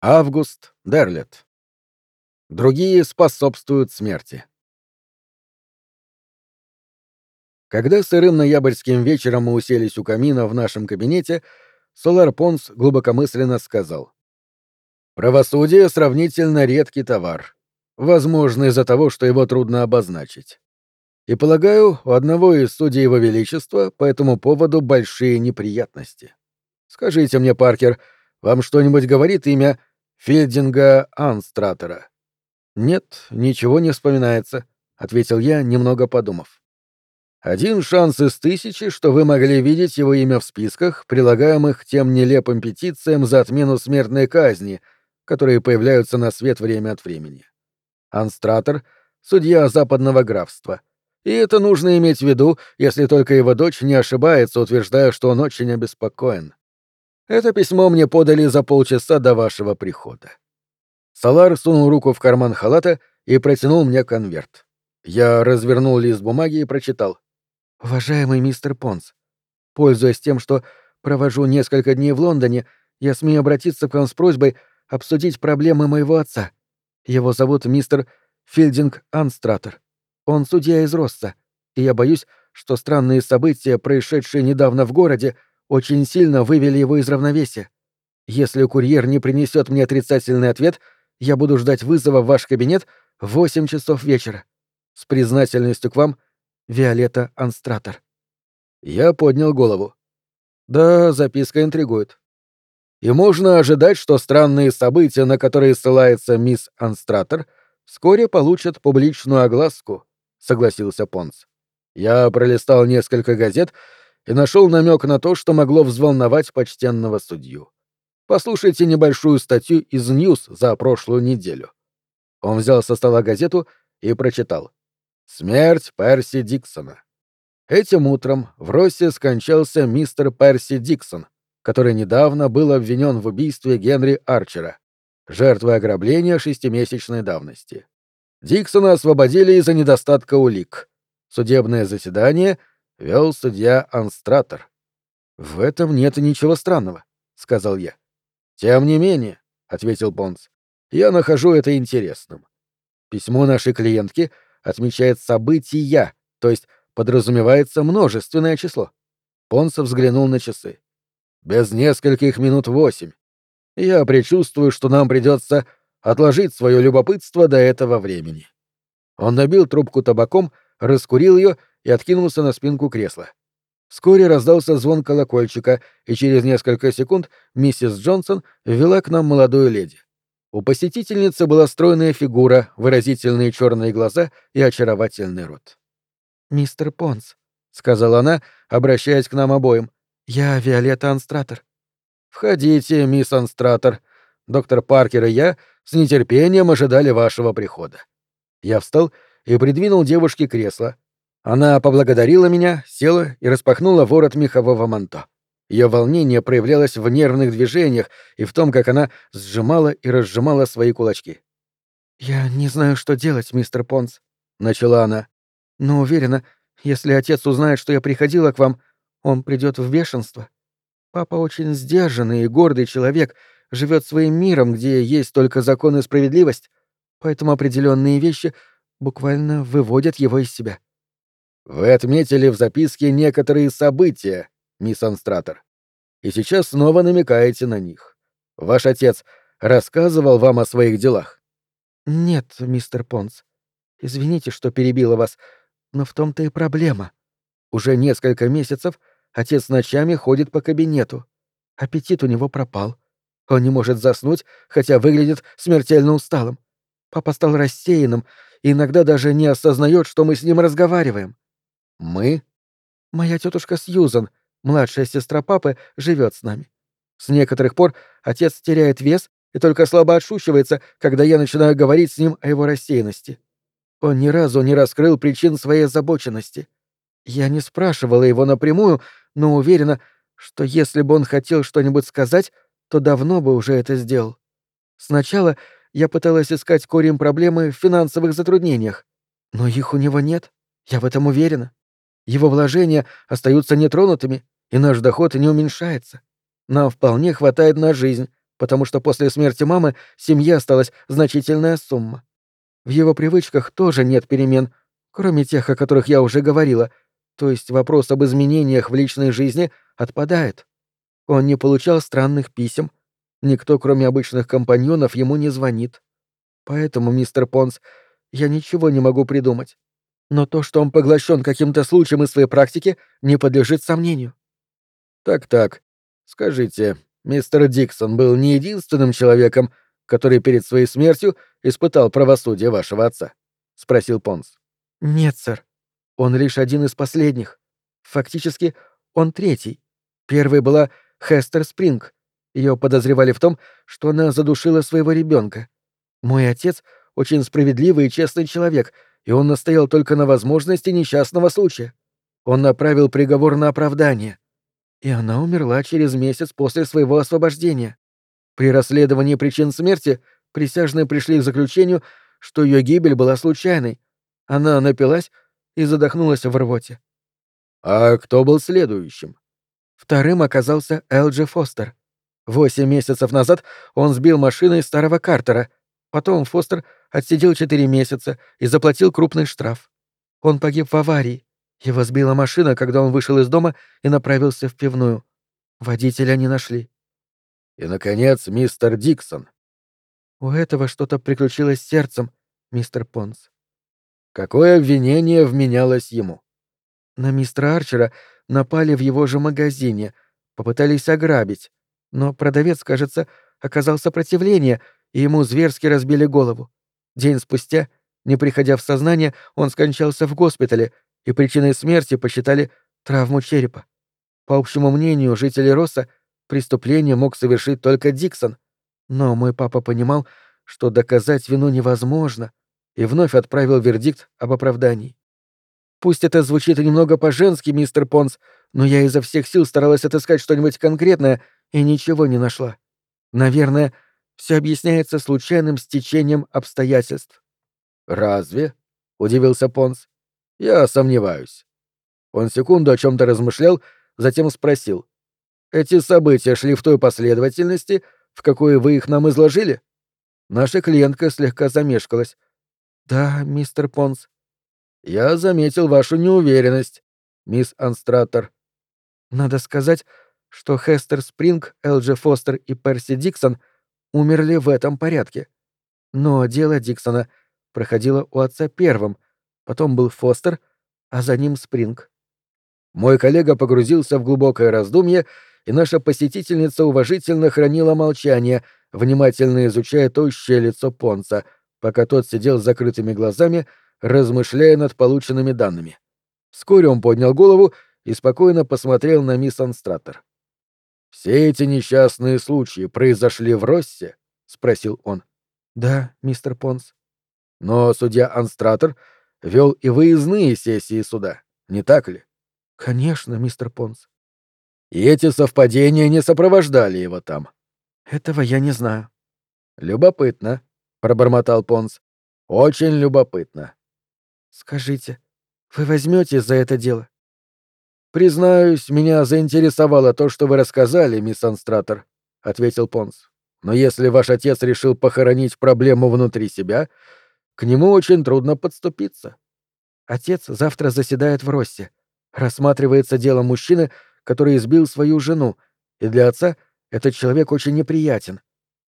Август Дерлет. Другие способствуют смерти. Когда сырым ноябрьским вечером мы уселись у камина в нашем кабинете, Солар Понс глубокомысленно сказал. «Правосудие — сравнительно редкий товар. Возможно, из-за того, что его трудно обозначить. И, полагаю, у одного из судей Его Величества по этому поводу большие неприятности. Скажите мне, Паркер, вам что-нибудь говорит имя Фельдинга Анстратера. Нет, ничего не вспоминается, ответил я, немного подумав. Один шанс из тысячи, что вы могли видеть его имя в списках, прилагаемых тем нелепым петициям за отмену смертной казни, которые появляются на свет время от времени. Анстратор — судья западного графства. И это нужно иметь в виду, если только его дочь не ошибается, утверждая, что он очень обеспокоен. Это письмо мне подали за полчаса до вашего прихода. Салар сунул руку в карман халата и протянул мне конверт. Я развернул лист бумаги и прочитал. «Уважаемый мистер Понс, пользуясь тем, что провожу несколько дней в Лондоне, я смею обратиться к вам с просьбой обсудить проблемы моего отца. Его зовут мистер Филдинг Анстратер. Он судья из Росса, и я боюсь, что странные события, происшедшие недавно в городе, очень сильно вывели его из равновесия. Если курьер не принесет мне отрицательный ответ, я буду ждать вызова в ваш кабинет в восемь часов вечера. С признательностью к вам, Виолетта Анстратор. Я поднял голову. Да, записка интригует. И можно ожидать, что странные события, на которые ссылается мисс Анстратор, вскоре получат публичную огласку, согласился Понс. Я пролистал несколько газет и нашел намек на то, что могло взволновать почтенного судью. Послушайте небольшую статью из Ньюс за прошлую неделю. Он взял со стола газету и прочитал. «Смерть Перси Диксона». Этим утром в Россе скончался мистер Перси Диксон, который недавно был обвинен в убийстве Генри Арчера, жертвы ограбления шестимесячной давности. Диксона освободили из-за недостатка улик. Судебное заседание вел судья Анстратор. «В этом нет ничего странного», — сказал я. «Тем не менее», — ответил Бонс, — «я нахожу это интересным. Письмо нашей клиентки отмечает события, то есть подразумевается множественное число». Понс взглянул на часы. «Без нескольких минут восемь. Я предчувствую, что нам придется отложить свое любопытство до этого времени». Он набил трубку табаком, раскурил ее и откинулся на спинку кресла. Вскоре раздался звон колокольчика, и через несколько секунд миссис Джонсон ввела к нам молодую леди. У посетительницы была стройная фигура, выразительные черные глаза и очаровательный рот. «Мистер Понс», — сказала она, обращаясь к нам обоим, — «я Виолетта Анстратор». «Входите, мисс Анстратор. Доктор Паркер и я с нетерпением ожидали вашего прихода». Я встал и придвинул девушке кресло, она поблагодарила меня, села и распахнула ворот мехового манто. Ее волнение проявлялось в нервных движениях и в том, как она сжимала и разжимала свои кулачки. «Я не знаю, что делать, мистер Понс», — начала она. «Но уверена, если отец узнает, что я приходила к вам, он придет в бешенство. Папа очень сдержанный и гордый человек, живет своим миром, где есть только закон и справедливость, поэтому определенные вещи буквально выводят его из себя. Вы отметили в записке некоторые события, мисс Анстратор, и сейчас снова намекаете на них. Ваш отец рассказывал вам о своих делах? Нет, мистер Понс. Извините, что перебила вас, но в том-то и проблема. Уже несколько месяцев отец ночами ходит по кабинету. Аппетит у него пропал. Он не может заснуть, хотя выглядит смертельно усталым. Папа стал рассеянным и иногда даже не осознает, что мы с ним разговариваем. Мы? Моя тетушка Сьюзан, младшая сестра папы, живет с нами. С некоторых пор отец теряет вес и только слабо отшучивается, когда я начинаю говорить с ним о его рассеянности. Он ни разу не раскрыл причин своей озабоченности. Я не спрашивала его напрямую, но уверена, что если бы он хотел что-нибудь сказать, то давно бы уже это сделал. Сначала я пыталась искать корень проблемы в финансовых затруднениях, но их у него нет, я в этом уверена. Его вложения остаются нетронутыми, и наш доход не уменьшается. Нам вполне хватает на жизнь, потому что после смерти мамы семье осталась значительная сумма. В его привычках тоже нет перемен, кроме тех, о которых я уже говорила, то есть вопрос об изменениях в личной жизни отпадает. Он не получал странных писем, никто, кроме обычных компаньонов, ему не звонит. Поэтому, мистер Понс, я ничего не могу придумать. Но то, что он поглощен каким-то случаем из своей практики, не подлежит сомнению. Так-так. Скажите, мистер Диксон был не единственным человеком, который перед своей смертью испытал правосудие вашего отца? спросил Понс. Нет, сэр. Он лишь один из последних. Фактически, он третий. Первой была Хестер Спринг. Ее подозревали в том, что она задушила своего ребенка. Мой отец очень справедливый и честный человек, и он настоял только на возможности несчастного случая. Он направил приговор на оправдание. И она умерла через месяц после своего освобождения. При расследовании причин смерти присяжные пришли к заключению, что ее гибель была случайной. Она напилась и задохнулась в рвоте. А кто был следующим? Вторым оказался Элджи Фостер. Восемь месяцев назад он сбил машиной старого Картера. Потом Фостер отсидел четыре месяца и заплатил крупный штраф. Он погиб в аварии. Его сбила машина, когда он вышел из дома и направился в пивную. Водителя не нашли. И, наконец, мистер Диксон. У этого что-то приключилось с сердцем, мистер Понс. Какое обвинение вменялось ему? На мистера Арчера напали в его же магазине, попытались ограбить, но продавец, кажется, оказал сопротивление, и ему зверски разбили голову. День спустя, не приходя в сознание, он скончался в госпитале, и причиной смерти посчитали травму черепа. По общему мнению жителей Росса, преступление мог совершить только Диксон, но мой папа понимал, что доказать вину невозможно, и вновь отправил вердикт об оправдании. Пусть это звучит немного по-женски, мистер Понс, но я изо всех сил старалась отыскать что-нибудь конкретное и ничего не нашла. Наверное, все объясняется случайным стечением обстоятельств. Разве? удивился Понс. Я сомневаюсь. Он секунду о чем-то размышлял, затем спросил: Эти события шли в той последовательности, в какой вы их нам изложили? Наша клиентка слегка замешкалась. Да, мистер Понс. Я заметил вашу неуверенность, мисс Анстратор. Надо сказать, что Хестер Спринг, Элджи Фостер и Перси Диксон умерли в этом порядке. Но дело Диксона проходило у отца первым, потом был Фостер, а за ним Спринг. Мой коллега погрузился в глубокое раздумье, и наша посетительница уважительно хранила молчание, внимательно изучая тощее лицо Понца, пока тот сидел с закрытыми глазами, размышляя над полученными данными. Вскоре он поднял голову и спокойно посмотрел на мисс Анстратор. «Все эти несчастные случаи произошли в Россе?» — спросил он. «Да, мистер Понс». «Но судья Анстратор вел и выездные сессии суда, не так ли?» «Конечно, мистер Понс». «И эти совпадения не сопровождали его там?» «Этого я не знаю». «Любопытно», — пробормотал Понс. «Очень любопытно». «Скажите, вы возьмете за это дело?» «Признаюсь, меня заинтересовало то, что вы рассказали, мисс Анстратор», — ответил Понс. «Но если ваш отец решил похоронить проблему внутри себя, к нему очень трудно подступиться». Отец завтра заседает в Россе. Рассматривается дело мужчины, который избил свою жену, и для отца этот человек очень неприятен.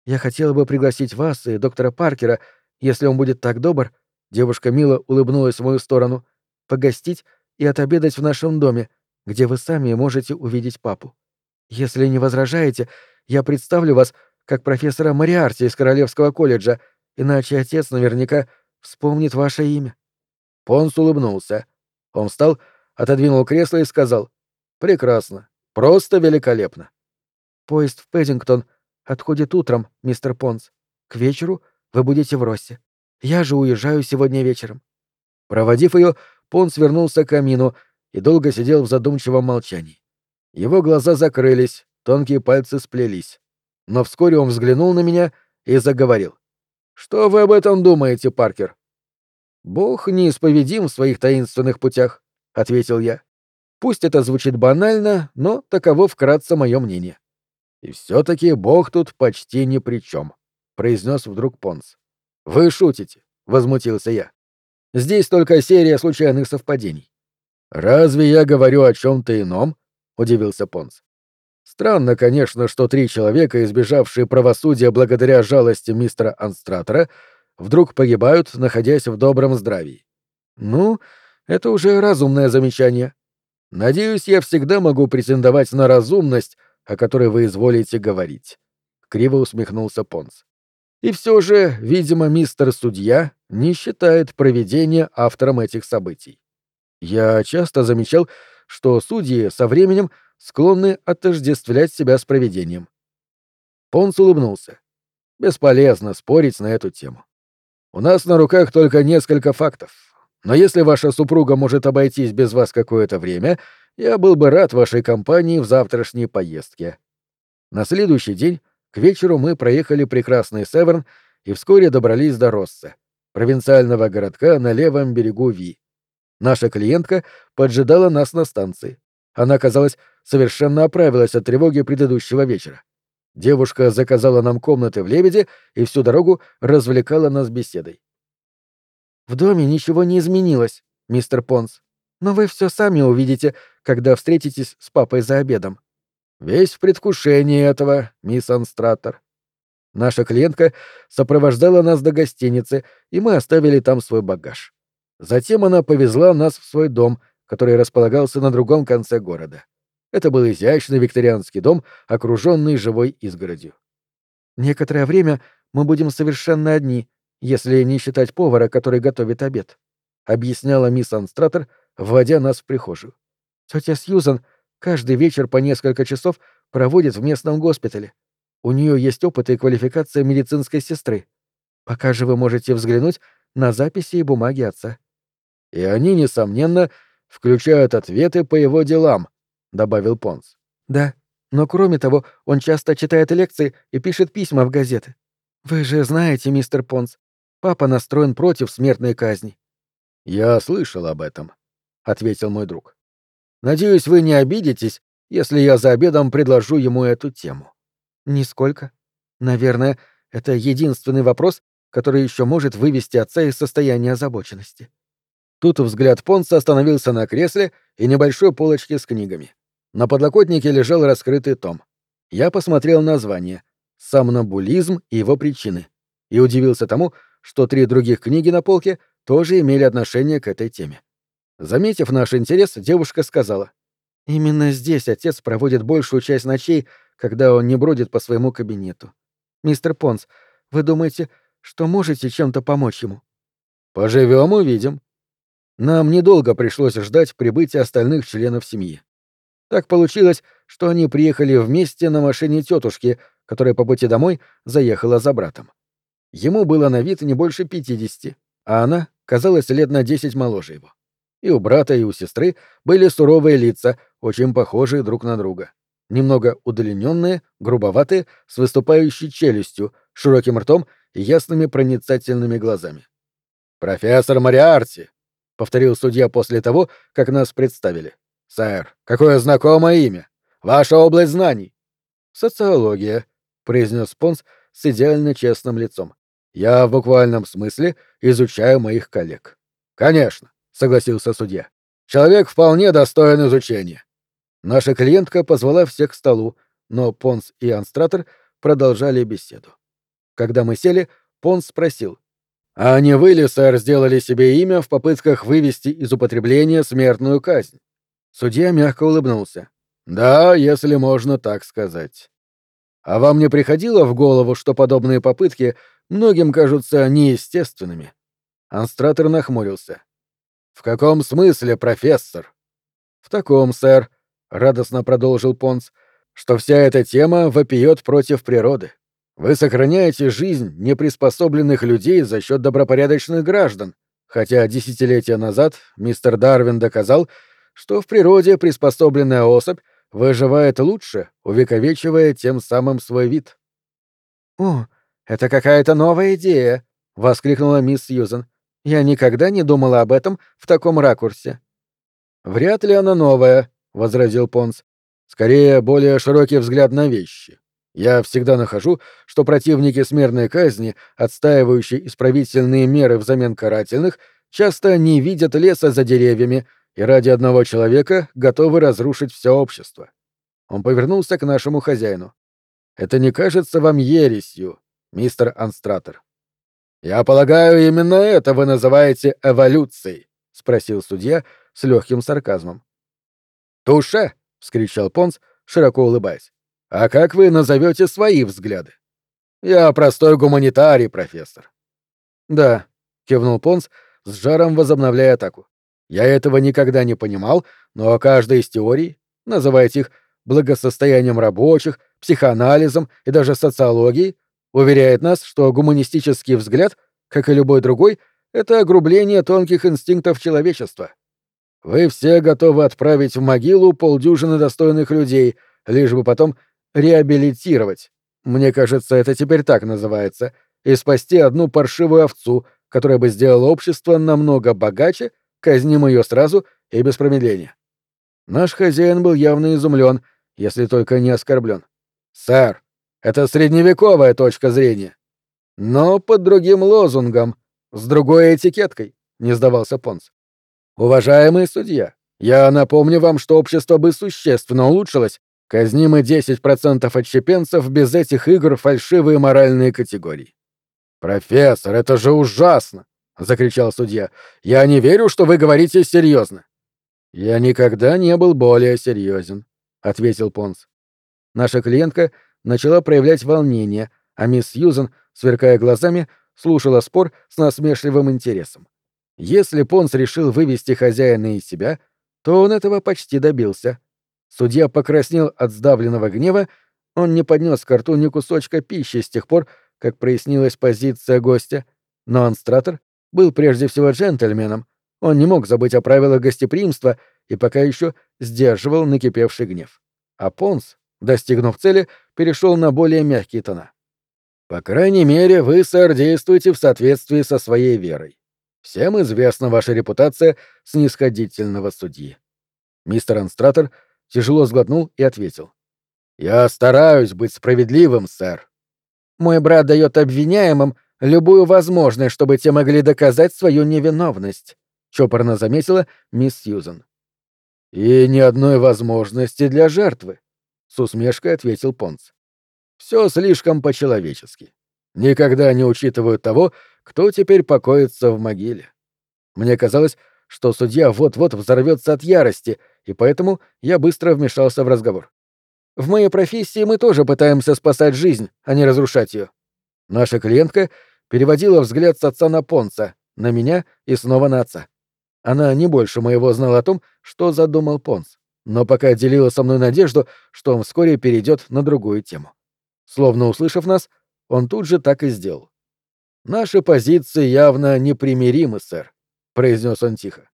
Я хотела бы пригласить вас и доктора Паркера, если он будет так добр, девушка мило улыбнулась в мою сторону, погостить и отобедать в нашем доме, где вы сами можете увидеть папу. Если не возражаете, я представлю вас как профессора Мариарти из Королевского колледжа, иначе отец наверняка вспомнит ваше имя». Понс улыбнулся. Он встал, отодвинул кресло и сказал «Прекрасно, просто великолепно». «Поезд в Пэддингтон отходит утром, мистер Понс. К вечеру вы будете в Россе. Я же уезжаю сегодня вечером». Проводив ее, Понс вернулся к камину и долго сидел в задумчивом молчании. Его глаза закрылись, тонкие пальцы сплелись. Но вскоре он взглянул на меня и заговорил. «Что вы об этом думаете, Паркер?» «Бог неисповедим в своих таинственных путях», — ответил я. «Пусть это звучит банально, но таково вкратце мое мнение. И все-таки Бог тут почти ни при чем, произнес вдруг Понс. Вы шутите, возмутился я. Здесь только серия случайных совпадений. Разве я говорю о чем-то ином? удивился Понс. Странно, конечно, что три человека, избежавшие правосудия благодаря жалости мистера Анстратора, вдруг погибают, находясь в добром здравии. Ну, это уже разумное замечание. Надеюсь, я всегда могу претендовать на разумность, о которой вы изволите говорить. Криво усмехнулся Понс. И все же, видимо, мистер судья не считает проведение автором этих событий. Я часто замечал, что судьи со временем склонны отождествлять себя с проведением. Понс улыбнулся. Бесполезно спорить на эту тему. У нас на руках только несколько фактов. Но если ваша супруга может обойтись без вас какое-то время, я был бы рад вашей компании в завтрашней поездке. На следующий день к вечеру мы проехали прекрасный Северн и вскоре добрались до Росса, провинциального городка на левом берегу Ви. Наша клиентка поджидала нас на станции. Она, казалось, совершенно оправилась от тревоги предыдущего вечера. Девушка заказала нам комнаты в «Лебеде» и всю дорогу развлекала нас беседой. «В доме ничего не изменилось, мистер Понс, но вы все сами увидите, когда встретитесь с папой за обедом». «Весь в предвкушении этого, мисс Анстратор». Наша клиентка сопровождала нас до гостиницы, и мы оставили там свой багаж. Затем она повезла нас в свой дом, который располагался на другом конце города. Это был изящный викторианский дом, окруженный живой изгородью. Некоторое время мы будем совершенно одни, если не считать повара, который готовит обед, объясняла мисс Анстратор, вводя нас в прихожую. Тетя Сьюзан каждый вечер по несколько часов проводит в местном госпитале. У нее есть опыт и квалификация медицинской сестры. Пока же вы можете взглянуть на записи и бумаги отца. И они, несомненно, включают ответы по его делам, — добавил Понс. «Да, но кроме того, он часто читает лекции и пишет письма в газеты. Вы же знаете, мистер Понс, папа настроен против смертной казни». «Я слышал об этом», — ответил мой друг. «Надеюсь, вы не обидитесь, если я за обедом предложу ему эту тему». «Нисколько. Наверное, это единственный вопрос, который еще может вывести отца из состояния озабоченности». Тут взгляд Понса остановился на кресле и небольшой полочке с книгами. На подлокотнике лежал раскрытый том. Я посмотрел название «Сомнамбулизм и его причины» и удивился тому, что три других книги на полке тоже имели отношение к этой теме. Заметив наш интерес, девушка сказала, «Именно здесь отец проводит большую часть ночей, когда он не бродит по своему кабинету. Мистер Понс, вы думаете, что можете чем-то помочь ему?» «Поживем, увидим». Нам недолго пришлось ждать прибытия остальных членов семьи. Так получилось, что они приехали вместе на машине тетушки, которая по пути домой заехала за братом. Ему было на вид не больше пятидесяти, а она казалась лет на десять моложе его. И у брата, и у сестры были суровые лица, очень похожие друг на друга. Немного удлиненные, грубоватые, с выступающей челюстью, широким ртом и ясными проницательными глазами. «Профессор Мариарти», — повторил судья после того, как нас представили. «Сэр, какое знакомое имя! Ваша область знаний!» «Социология», — произнес Понс с идеально честным лицом. «Я в буквальном смысле изучаю моих коллег». «Конечно», — согласился судья. «Человек вполне достоин изучения». Наша клиентка позвала всех к столу, но Понс и Анстратор продолжали беседу. Когда мы сели, Понс спросил. «А не вы ли, сэр, сделали себе имя в попытках вывести из употребления смертную казнь?» Судья мягко улыбнулся. «Да, если можно так сказать. А вам не приходило в голову, что подобные попытки многим кажутся неестественными?» Анстратор нахмурился. «В каком смысле, профессор?» «В таком, сэр», — радостно продолжил Понс, — «что вся эта тема вопиет против природы. Вы сохраняете жизнь неприспособленных людей за счет добропорядочных граждан, хотя десятилетия назад мистер Дарвин доказал, что в природе приспособленная особь выживает лучше, увековечивая тем самым свой вид. «О, это какая-то новая идея!» — воскликнула мисс Сьюзен. «Я никогда не думала об этом в таком ракурсе». «Вряд ли она новая», — возразил Понс. «Скорее, более широкий взгляд на вещи. Я всегда нахожу, что противники смертной казни, отстаивающие исправительные меры взамен карательных, часто не видят леса за деревьями и ради одного человека готовы разрушить все общество. Он повернулся к нашему хозяину. Это не кажется вам ересью, мистер Анстратор? Я полагаю, именно это вы называете эволюцией, спросил судья с легким сарказмом. Туше! вскричал Понс, широко улыбаясь. А как вы назовете свои взгляды? Я простой гуманитарий, профессор. Да, кивнул Понс, с жаром возобновляя атаку. Я этого никогда не понимал, но каждая из теорий, называйте их благосостоянием рабочих, психоанализом и даже социологией, уверяет нас, что гуманистический взгляд, как и любой другой, это огрубление тонких инстинктов человечества. Вы все готовы отправить в могилу полдюжины достойных людей, лишь бы потом реабилитировать. Мне кажется, это теперь так называется, и спасти одну паршивую овцу, которая бы сделала общество намного богаче, казним ее сразу и без промедления. Наш хозяин был явно изумлен, если только не оскорблен. Сэр, это средневековая точка зрения. Но под другим лозунгом, с другой этикеткой, не сдавался Понс. Уважаемый судья, я напомню вам, что общество бы существенно улучшилось, Казним и 10% отщепенцев без этих игр фальшивые моральные категории. «Профессор, это же ужасно!» — закричал судья. «Я не верю, что вы говорите серьезно». «Я никогда не был более серьезен», — ответил Понс. Наша клиентка начала проявлять волнение, а мисс Сьюзен, сверкая глазами, слушала спор с насмешливым интересом. Если Понс решил вывести хозяина из себя, то он этого почти добился. Судья покраснел от сдавленного гнева, он не поднес к рту ни кусочка пищи с тех пор, как прояснилась позиция гостя, но анстратор был прежде всего джентльменом, он не мог забыть о правилах гостеприимства и пока еще сдерживал накипевший гнев. А Понс, достигнув цели, перешел на более мягкие тона. «По крайней мере, вы, сэр, действуете в соответствии со своей верой. Всем известна ваша репутация снисходительного судьи». Мистер Анстратор — тяжело сглотнул и ответил. «Я стараюсь быть справедливым, сэр. Мой брат дает обвиняемым любую возможность, чтобы те могли доказать свою невиновность», — чопорно заметила мисс Сьюзен. «И ни одной возможности для жертвы», — с усмешкой ответил Понц. «Все слишком по-человечески. Никогда не учитывают того, кто теперь покоится в могиле. Мне казалось, что судья вот-вот взорвется от ярости, и поэтому я быстро вмешался в разговор. В моей профессии мы тоже пытаемся спасать жизнь, а не разрушать ее. Наша клиентка переводила взгляд с отца на Понца, на меня и снова на отца. Она не больше моего знала о том, что задумал Понц, но пока делила со мной надежду, что он вскоре перейдет на другую тему. Словно услышав нас, он тут же так и сделал. «Наши позиции явно непримиримы, сэр», — произнес он тихо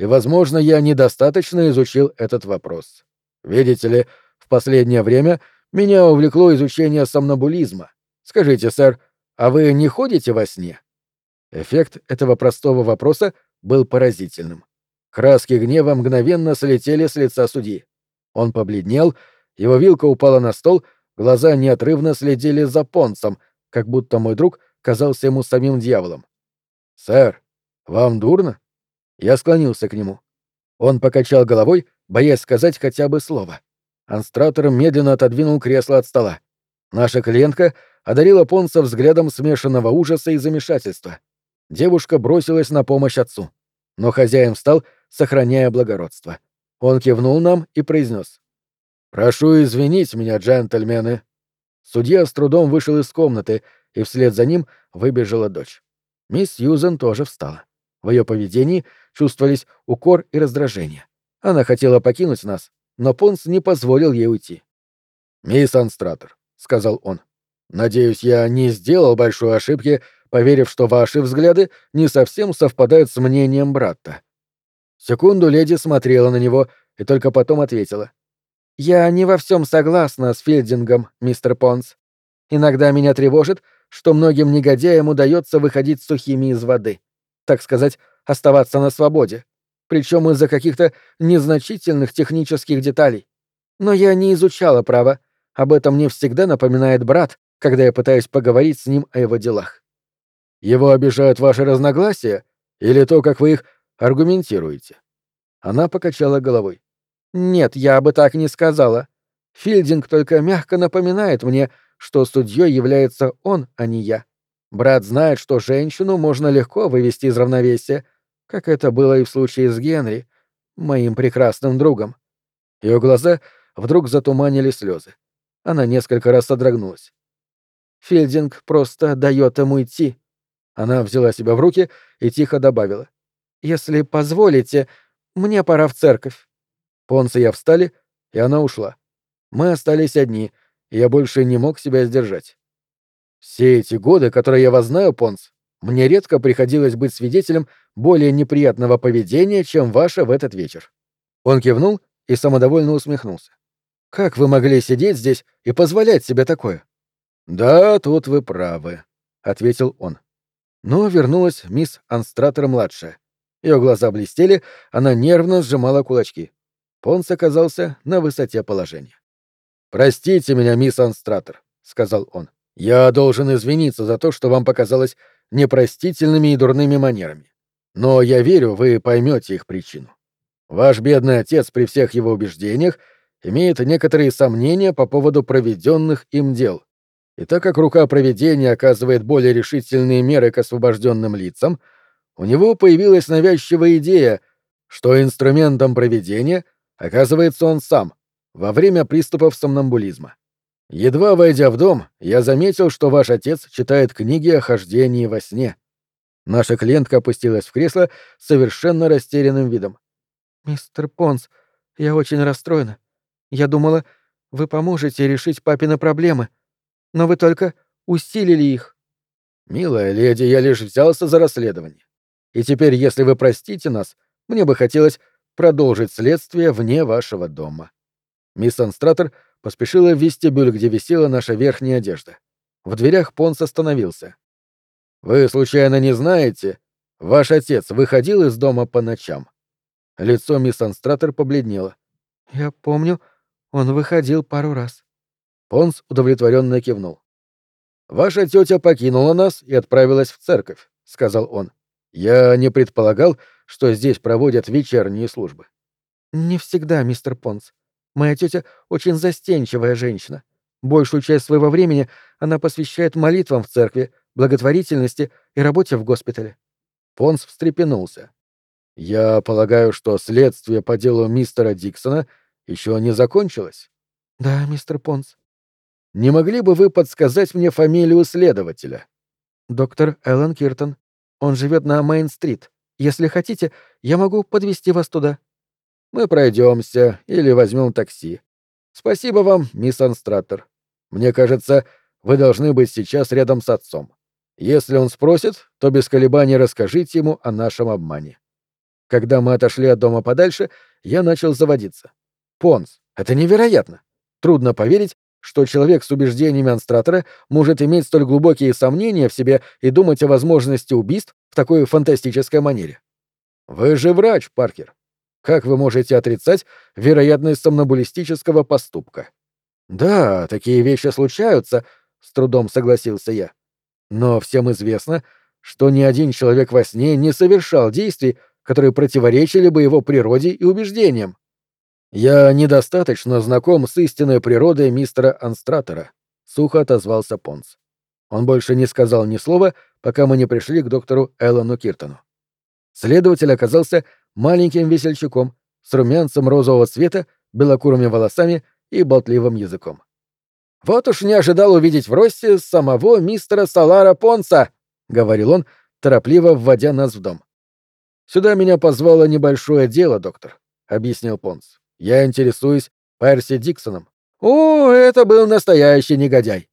и, возможно, я недостаточно изучил этот вопрос. Видите ли, в последнее время меня увлекло изучение сомнамбулизма. Скажите, сэр, а вы не ходите во сне? Эффект этого простого вопроса был поразительным. Краски гнева мгновенно слетели с лица судьи. Он побледнел, его вилка упала на стол, глаза неотрывно следили за понцем, как будто мой друг казался ему самим дьяволом. «Сэр, вам дурно?» Я склонился к нему. Он покачал головой, боясь сказать хотя бы слово. Анстратор медленно отодвинул кресло от стола. Наша клиентка одарила Понса взглядом смешанного ужаса и замешательства. Девушка бросилась на помощь отцу. Но хозяин встал, сохраняя благородство. Он кивнул нам и произнес. «Прошу извинить меня, джентльмены». Судья с трудом вышел из комнаты, и вслед за ним выбежала дочь. Мисс Юзен тоже встала. В ее поведении чувствовались укор и раздражение. Она хотела покинуть нас, но Понс не позволил ей уйти. «Мисс Анстратор», — сказал он, — «надеюсь, я не сделал большой ошибки, поверив, что ваши взгляды не совсем совпадают с мнением брата». Секунду леди смотрела на него и только потом ответила. «Я не во всем согласна с Фельдингом, мистер Понс. Иногда меня тревожит, что многим негодяям удается выходить сухими из воды так сказать, оставаться на свободе, причем из-за каких-то незначительных технических деталей. Но я не изучала право, Об этом мне всегда напоминает брат, когда я пытаюсь поговорить с ним о его делах. Его обижают ваши разногласия или то, как вы их аргументируете? Она покачала головой. Нет, я бы так не сказала. Филдинг только мягко напоминает мне, что судьей является он, а не я. Брат знает, что женщину можно легко вывести из равновесия, как это было и в случае с Генри, моим прекрасным другом. Ее глаза вдруг затуманили слезы. Она несколько раз содрогнулась. Филдинг просто дает ему идти. Она взяла себя в руки и тихо добавила. «Если позволите, мне пора в церковь». Понс и я встали, и она ушла. Мы остались одни, и я больше не мог себя сдержать. Все эти годы, которые я вас знаю, Понс, мне редко приходилось быть свидетелем более неприятного поведения, чем ваше в этот вечер. Он кивнул и самодовольно усмехнулся. Как вы могли сидеть здесь и позволять себе такое? Да, тут вы правы, ответил он. Но вернулась мисс Анстратер-младшая. Ее глаза блестели, она нервно сжимала кулачки. Понс оказался на высоте положения. «Простите меня, мисс Анстратер», — сказал он. «Я должен извиниться за то, что вам показалось непростительными и дурными манерами. Но я верю, вы поймете их причину. Ваш бедный отец при всех его убеждениях имеет некоторые сомнения по поводу проведенных им дел. И так как рука проведения оказывает более решительные меры к освобожденным лицам, у него появилась навязчивая идея, что инструментом проведения оказывается он сам во время приступов сомнамбулизма. Едва войдя в дом, я заметил, что ваш отец читает книги о хождении во сне. Наша клиентка опустилась в кресло с совершенно растерянным видом. «Мистер Понс, я очень расстроена. Я думала, вы поможете решить папины проблемы, но вы только усилили их». «Милая леди, я лишь взялся за расследование. И теперь, если вы простите нас, мне бы хотелось продолжить следствие вне вашего дома». Мисс Анстратор поспешила в вестибюль, где висела наша верхняя одежда. В дверях Понс остановился. «Вы, случайно, не знаете, ваш отец выходил из дома по ночам?» Лицо мисс Анстратор побледнело. «Я помню, он выходил пару раз». Понс удовлетворенно кивнул. «Ваша тетя покинула нас и отправилась в церковь», — сказал он. «Я не предполагал, что здесь проводят вечерние службы». «Не всегда, мистер Понс. Моя тетя очень застенчивая женщина. Большую часть своего времени она посвящает молитвам в церкви, благотворительности и работе в госпитале. Понс встрепенулся. Я полагаю, что следствие по делу мистера Диксона еще не закончилось? Да, мистер Понс. Не могли бы вы подсказать мне фамилию следователя? Доктор Эллен Киртон. Он живет на Мейн-стрит. Если хотите, я могу подвести вас туда. Мы пройдемся или возьмем такси. Спасибо вам, мисс Анстратор. Мне кажется, вы должны быть сейчас рядом с отцом. Если он спросит, то без колебаний расскажите ему о нашем обмане. Когда мы отошли от дома подальше, я начал заводиться. Понс, это невероятно. Трудно поверить, что человек с убеждениями Анстратора может иметь столь глубокие сомнения в себе и думать о возможности убийств в такой фантастической манере. Вы же врач, Паркер. Как вы можете отрицать вероятность сомнобулистического поступка? Да, такие вещи случаются, с трудом согласился я. Но всем известно, что ни один человек во сне не совершал действий, которые противоречили бы его природе и убеждениям. Я недостаточно знаком с истинной природой мистера Анстратора, сухо отозвался Понс. Он больше не сказал ни слова, пока мы не пришли к доктору Эллану Киртону. Следователь оказался маленьким весельчаком с румянцем розового цвета, белокурыми волосами и болтливым языком. «Вот уж не ожидал увидеть в Россе самого мистера Салара Понса», — говорил он, торопливо вводя нас в дом. «Сюда меня позвало небольшое дело, доктор», — объяснил Понс. «Я интересуюсь Перси Диксоном». «О, это был настоящий негодяй».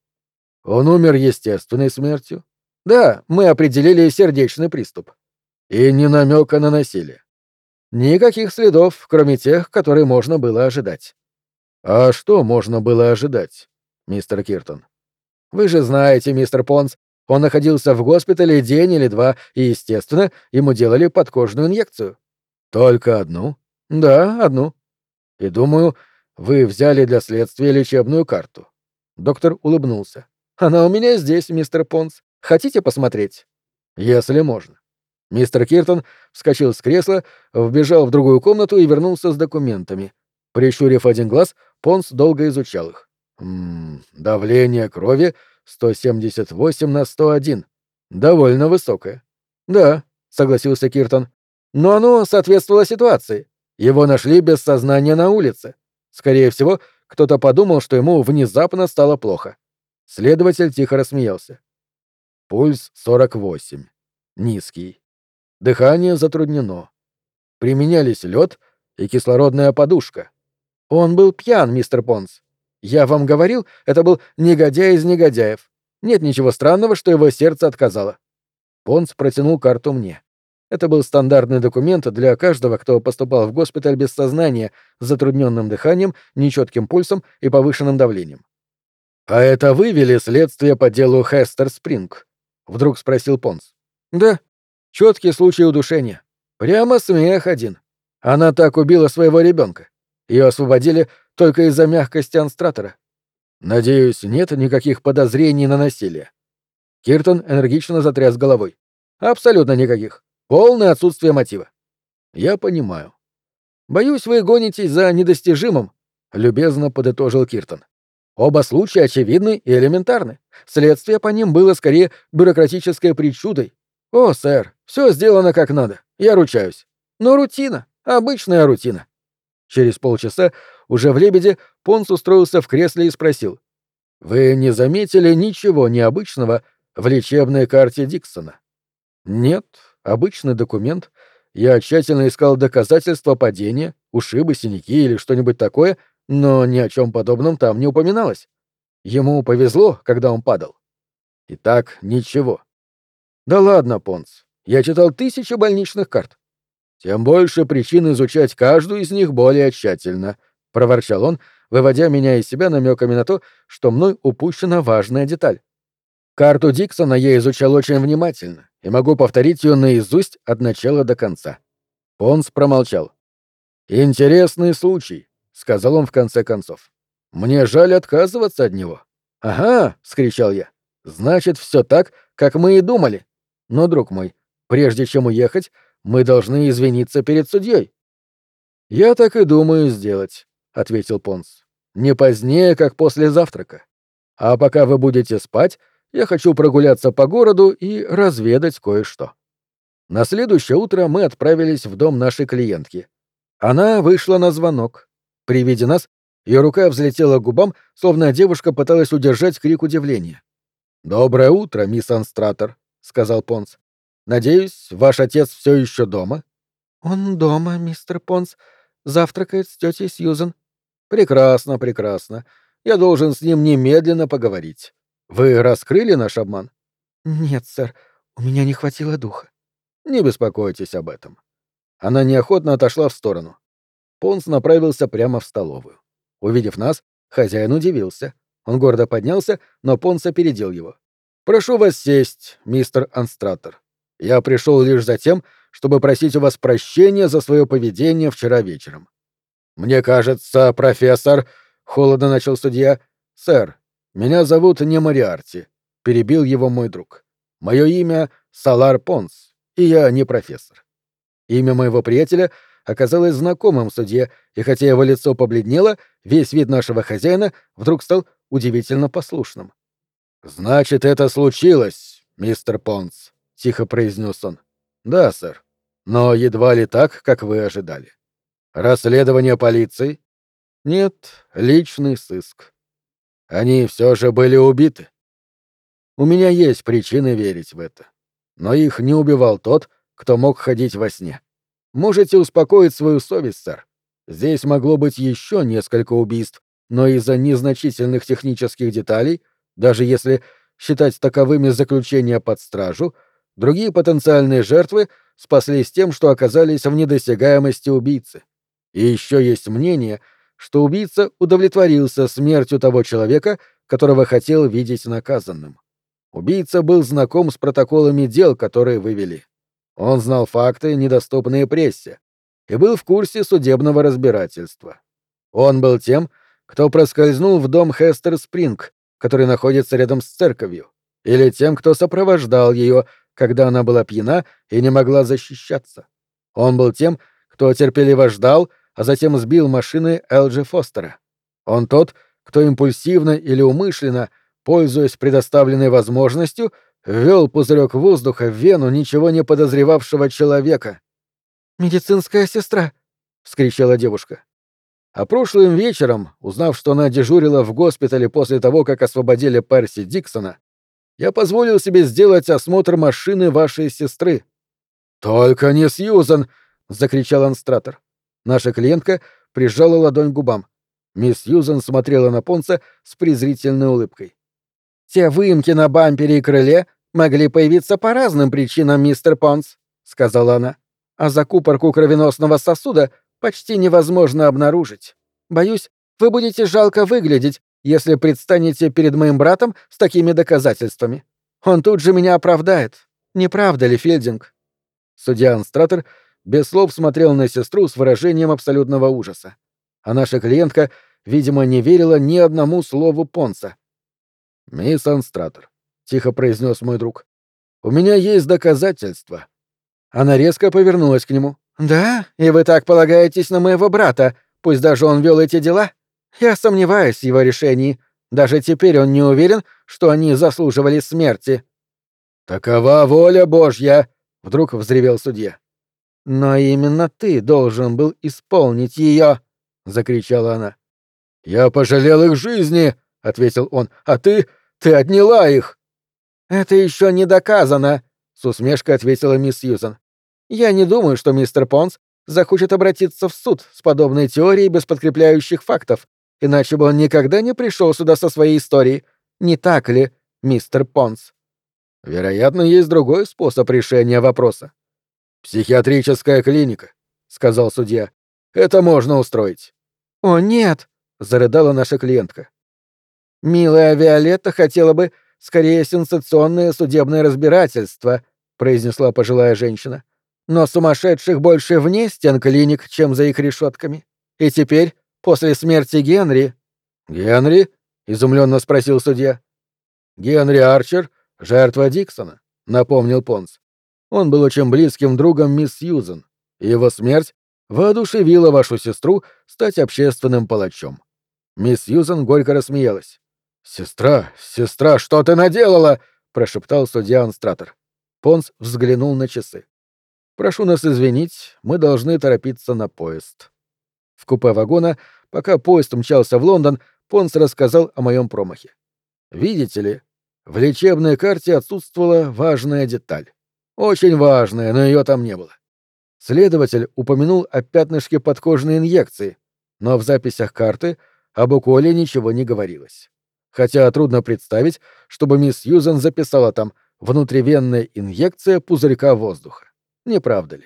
«Он умер естественной смертью?» «Да, мы определили сердечный приступ». «И не намека на насилие?» Никаких следов, кроме тех, которые можно было ожидать. А что можно было ожидать, мистер Киртон? Вы же знаете, мистер Понс, он находился в госпитале день или два, и, естественно, ему делали подкожную инъекцию. Только одну? Да, одну. И думаю, Вы взяли для следствия лечебную карту. Доктор улыбнулся. Она у меня здесь, мистер Понс. Хотите посмотреть? Если можно. Мистер Киртон вскочил с кресла, вбежал в другую комнату и вернулся с документами. Прищурив один глаз, Понс долго изучал их. «Ммм, давление крови 178 на 101. Довольно высокое». «Да», — согласился Киртон. «Но оно соответствовало ситуации. Его нашли без сознания на улице. Скорее всего, кто-то подумал, что ему внезапно стало плохо». Следователь тихо рассмеялся. Пульс 48. Низкий. Дыхание затруднено. Применялись лед и кислородная подушка. Он был пьян, мистер Понс. Я вам говорил, это был негодяй из негодяев. Нет ничего странного, что его сердце отказало. Понс протянул карту мне. Это был стандартный документ для каждого, кто поступал в госпиталь без сознания, с затрудненным дыханием, нечетким пульсом и повышенным давлением. «А это вы вели следствие по делу Хестер Спринг?» — вдруг спросил Понс. «Да», Четкий случай удушения. Прямо смех один. Она так убила своего ребенка. Ее освободили только из-за мягкости анстратора. Надеюсь, нет никаких подозрений на насилие. Киртон энергично затряс головой. Абсолютно никаких. Полное отсутствие мотива. Я понимаю. Боюсь, вы гонитесь за недостижимым, любезно подытожил Киртон. Оба случая очевидны и элементарны. Следствие по ним было скорее бюрократической причудой, «О, сэр, все сделано как надо, я ручаюсь. Но рутина, обычная рутина». Через полчаса, уже в «Лебеде», Понс устроился в кресле и спросил. «Вы не заметили ничего необычного в лечебной карте Диксона?» «Нет, обычный документ. Я тщательно искал доказательства падения, ушибы, синяки или что-нибудь такое, но ни о чем подобном там не упоминалось. Ему повезло, когда он падал». «Итак, ничего». Да ладно, Понц. Я читал тысячи больничных карт. Тем больше причин изучать каждую из них более тщательно, проворчал он, выводя меня из себя намеками на то, что мной упущена важная деталь. Карту Диксона я изучал очень внимательно и могу повторить ее наизусть от начала до конца. Понс промолчал. «Интересный случай», — сказал он в конце концов. «Мне жаль отказываться от него». «Ага», — скричал я. «Значит, все так, как мы и думали. Но, друг мой, прежде чем уехать, мы должны извиниться перед судьей. Я так и думаю сделать, ответил Понс. Не позднее, как после завтрака. А пока вы будете спать, я хочу прогуляться по городу и разведать кое-что. На следующее утро мы отправились в дом нашей клиентки. Она вышла на звонок. При виде нас ее рука взлетела к губам, словно девушка пыталась удержать крик удивления. «Доброе утро, мисс Анстратор», сказал Понс. Надеюсь, ваш отец все еще дома? Он дома, мистер Понс. Завтракает с тетей Сьюзен. Прекрасно, прекрасно. Я должен с ним немедленно поговорить. Вы раскрыли наш обман? Нет, сэр. У меня не хватило духа. Не беспокойтесь об этом. Она неохотно отошла в сторону. Понс направился прямо в столовую. Увидев нас, хозяин удивился. Он гордо поднялся, но Понс опередил его. Прошу вас сесть, мистер Анстратор. Я пришел лишь за тем, чтобы просить у вас прощения за свое поведение вчера вечером. Мне кажется, профессор, холодно начал судья. Сэр, меня зовут не Мариарти, перебил его мой друг. Мое имя Салар Понс, и я не профессор. Имя моего приятеля оказалось знакомым судье, и хотя его лицо побледнело, весь вид нашего хозяина вдруг стал удивительно послушным. «Значит, это случилось, мистер Понс», — тихо произнес он. «Да, сэр. Но едва ли так, как вы ожидали. Расследование полиции?» «Нет, личный сыск. Они все же были убиты. У меня есть причины верить в это. Но их не убивал тот, кто мог ходить во сне. Можете успокоить свою совесть, сэр. Здесь могло быть еще несколько убийств, но из-за незначительных технических деталей — даже если считать таковыми заключения под стражу, другие потенциальные жертвы спаслись тем, что оказались в недосягаемости убийцы. И еще есть мнение, что убийца удовлетворился смертью того человека, которого хотел видеть наказанным. Убийца был знаком с протоколами дел, которые вывели. Он знал факты, недоступные прессе, и был в курсе судебного разбирательства. Он был тем, кто проскользнул в дом Хестер Спринг, который находится рядом с церковью, или тем, кто сопровождал ее, когда она была пьяна и не могла защищаться. Он был тем, кто терпеливо ждал, а затем сбил машины Элджи Фостера. Он тот, кто импульсивно или умышленно, пользуясь предоставленной возможностью, ввел пузырек воздуха в вену ничего не подозревавшего человека. «Медицинская сестра!» — вскричала девушка. А прошлым вечером, узнав, что она дежурила в госпитале после того, как освободили Перси Диксона, я позволил себе сделать осмотр машины вашей сестры. «Только не Сьюзан!» — закричал анстратор. Наша клиентка прижала ладонь к губам. Мисс Сьюзан смотрела на Понца с презрительной улыбкой. «Те выемки на бампере и крыле могли появиться по разным причинам, мистер Понс», — сказала она. «А закупорку кровеносного сосуда почти невозможно обнаружить. Боюсь, вы будете жалко выглядеть, если предстанете перед моим братом с такими доказательствами. Он тут же меня оправдает. Не правда ли, Филдинг?» Судья Анстратор без слов смотрел на сестру с выражением абсолютного ужаса. А наша клиентка — видимо, не верила ни одному слову Понса. «Мисс Анстратор», — тихо произнес мой друг, — «у меня есть доказательства». Она резко повернулась к нему. «Да? И вы так полагаетесь на моего брата, пусть даже он вел эти дела? Я сомневаюсь в его решении. Даже теперь он не уверен, что они заслуживали смерти». «Такова воля Божья!» — вдруг взревел судья. «Но именно ты должен был исполнить ее!» — закричала она. «Я пожалел их жизни», — ответил он, — «а ты... ты отняла их». «Это еще не доказано», — с усмешкой ответила мисс Сьюзан. «Я не думаю, что мистер Понс захочет обратиться в суд с подобной теорией без подкрепляющих фактов, иначе бы он никогда не пришел сюда со своей историей. Не так ли, мистер Понс?» «Вероятно, есть другой способ решения вопроса». «Психиатрическая клиника», — сказал судья. «Это можно устроить». «О, нет!» — зарыдала наша клиентка. «Милая Виолетта хотела бы скорее сенсационное судебное разбирательство», — произнесла пожилая женщина. «Но сумасшедших больше вне стен клиник, чем за их решетками. И теперь, после смерти Генри...» «Генри?» — изумленно спросил судья. «Генри Арчер — жертва Диксона», — напомнил Понс. «Он был очень близким другом мисс Сьюзен. Его смерть воодушевила вашу сестру стать общественным палачом. Мисс Сьюзен горько рассмеялась. «Сестра, сестра, что ты наделала?» — прошептал судья Анстратор. Понс взглянул на часы. «Прошу нас извинить, мы должны торопиться на поезд». В купе вагона, пока поезд мчался в Лондон, Понс рассказал о моем промахе. «Видите ли, в лечебной карте отсутствовала важная деталь. Очень важная, но ее там не было. Следователь упомянул о пятнышке подкожной инъекции, но в записях карты об уколе ничего не говорилось. Хотя трудно представить, чтобы мисс Юзен записала там внутривенная инъекция пузырька воздуха. Не правда ли?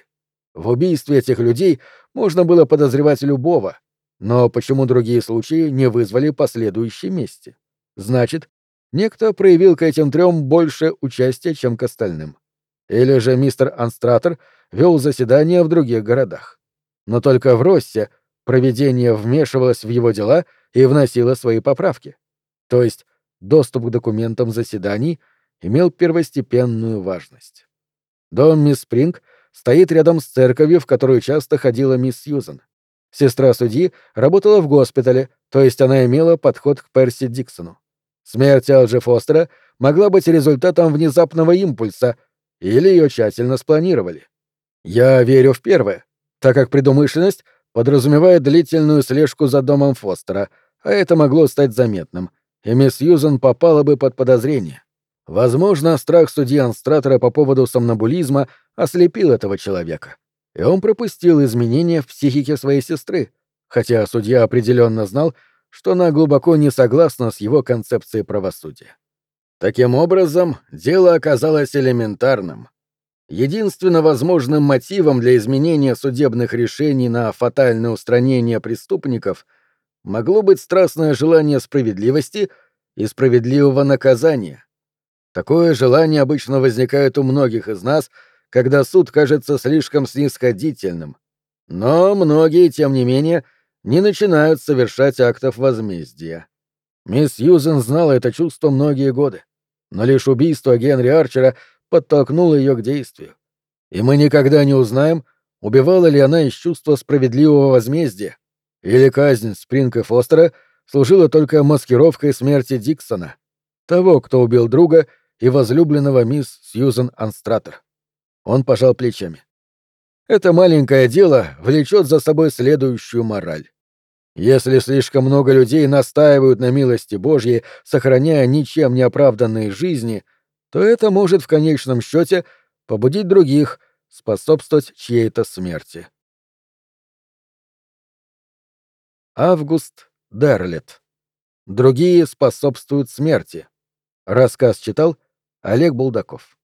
В убийстве этих людей можно было подозревать любого, но почему другие случаи не вызвали последующей мести? Значит, некто проявил к этим трем больше участия, чем к остальным. Или же мистер Анстратор вел заседания в других городах. Но только в Россе проведение вмешивалось в его дела и вносило свои поправки. То есть доступ к документам заседаний имел первостепенную важность. Дом мисс Спринг стоит рядом с церковью, в которую часто ходила мисс Сьюзен. Сестра судьи работала в госпитале, то есть она имела подход к Перси Диксону. Смерть Алджи Фостера могла быть результатом внезапного импульса, или ее тщательно спланировали. Я верю в первое, так как предумышленность подразумевает длительную слежку за домом Фостера, а это могло стать заметным, и мисс Юзен попала бы под подозрение. Возможно, страх судьи Анстратора по поводу сомнамбулизма ослепил этого человека, и он пропустил изменения в психике своей сестры, хотя судья определенно знал, что она глубоко не согласна с его концепцией правосудия. Таким образом, дело оказалось элементарным. Единственно возможным мотивом для изменения судебных решений на фатальное устранение преступников могло быть страстное желание справедливости и справедливого наказания. Такое желание обычно возникает у многих из нас, когда суд кажется слишком снисходительным. Но многие, тем не менее, не начинают совершать актов возмездия. Мисс Юзен знала это чувство многие годы, но лишь убийство Генри Арчера подтолкнуло ее к действию. И мы никогда не узнаем, убивала ли она из чувства справедливого возмездия, или казнь Спринга Фостера служила только маскировкой смерти Диксона, того, кто убил друга и возлюбленного мисс Сьюзен Анстратер. Он пожал плечами. Это маленькое дело влечет за собой следующую мораль. Если слишком много людей настаивают на милости Божьей, сохраняя ничем не оправданные жизни, то это может в конечном счете побудить других способствовать чьей-то смерти. Август Дерлет. Другие способствуют смерти. Рассказ читал Олег Булдаков.